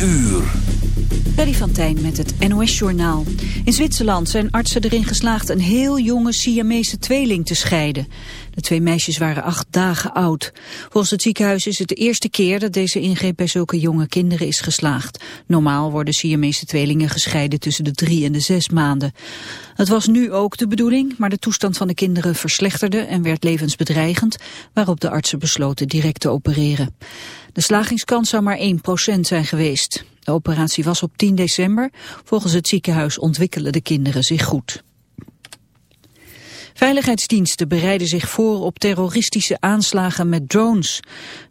uur. Freddy van Tijn met het NOS-journaal. In Zwitserland zijn artsen erin geslaagd een heel jonge Siamese tweeling te scheiden. De twee meisjes waren acht dagen oud. Volgens het ziekenhuis is het de eerste keer dat deze ingreep bij zulke jonge kinderen is geslaagd. Normaal worden Siamese tweelingen gescheiden tussen de drie en de zes maanden. Het was nu ook de bedoeling, maar de toestand van de kinderen verslechterde en werd levensbedreigend, waarop de artsen besloten direct te opereren. De slagingskans zou maar 1% zijn geweest. De operatie was op 10 december. Volgens het ziekenhuis ontwikkelen de kinderen zich goed. Veiligheidsdiensten bereiden zich voor op terroristische aanslagen met drones.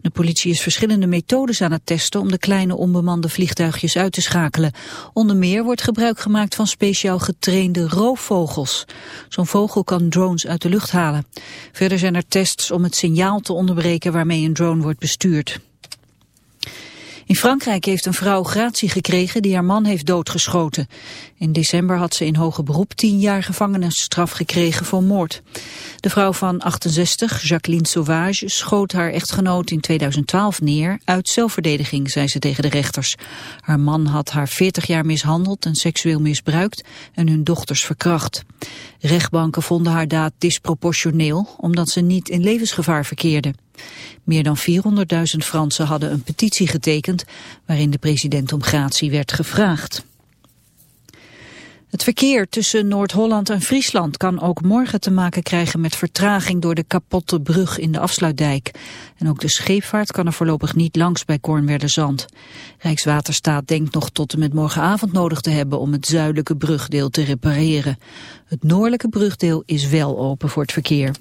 De politie is verschillende methodes aan het testen om de kleine onbemande vliegtuigjes uit te schakelen. Onder meer wordt gebruik gemaakt van speciaal getrainde roofvogels. Zo'n vogel kan drones uit de lucht halen. Verder zijn er tests om het signaal te onderbreken waarmee een drone wordt bestuurd. In Frankrijk heeft een vrouw gratie gekregen die haar man heeft doodgeschoten. In december had ze in hoger beroep tien jaar gevangenisstraf gekregen voor moord. De vrouw van 68, Jacqueline Sauvage, schoot haar echtgenoot in 2012 neer uit zelfverdediging, zei ze tegen de rechters. Haar man had haar 40 jaar mishandeld en seksueel misbruikt en hun dochters verkracht. Rechtbanken vonden haar daad disproportioneel, omdat ze niet in levensgevaar verkeerde. Meer dan 400.000 Fransen hadden een petitie getekend waarin de president om gratie werd gevraagd. Het verkeer tussen Noord-Holland en Friesland kan ook morgen te maken krijgen met vertraging door de kapotte brug in de afsluitdijk. En ook de scheepvaart kan er voorlopig niet langs bij Kornwerderzand. Rijkswaterstaat denkt nog tot en met morgenavond nodig te hebben om het zuidelijke brugdeel te repareren. Het noordelijke brugdeel is wel open voor het verkeer.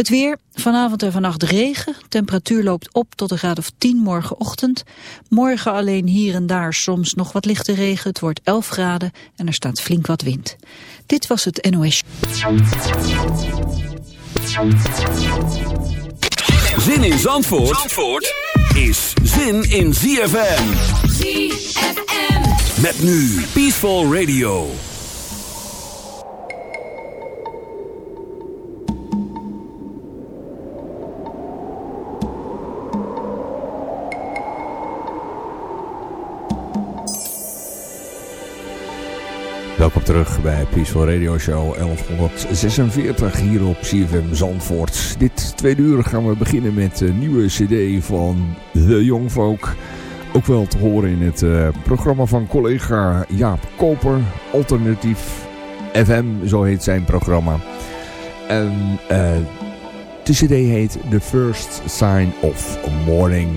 Het weer, vanavond en vannacht regen. Temperatuur loopt op tot een graad of 10 morgenochtend. Morgen alleen hier en daar soms nog wat lichte regen. Het wordt 11 graden en er staat flink wat wind. Dit was het NOS. Zin in Zandvoort, Zandvoort is zin in ZFM. ZFM. Met nu Peaceful Radio. Welkom terug bij Peaceful Radio Show 1146 hier op CFM Zandvoort. Dit tweede uur gaan we beginnen met de nieuwe cd van The Young Folk. Ook wel te horen in het uh, programma van collega Jaap Koper, Alternatief FM, zo heet zijn programma. En uh, de cd heet The First Sign of Morning.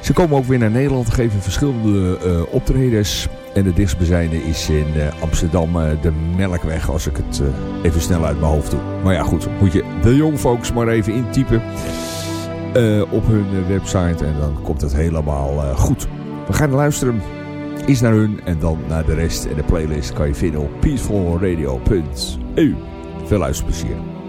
Ze komen ook weer naar Nederland, geven verschillende uh, optredens. En de dichtstbijzijnde is in uh, Amsterdam uh, de Melkweg, als ik het uh, even snel uit mijn hoofd doe. Maar ja goed, moet je de Young maar even intypen op hun website en dan komt het helemaal goed. We gaan luisteren, eens naar hun en dan naar de rest. En de playlist kan je vinden op peacefulradio.eu. Veel luisterplezier.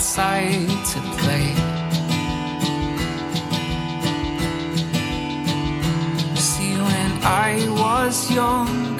Outside to play. See, when I was younger,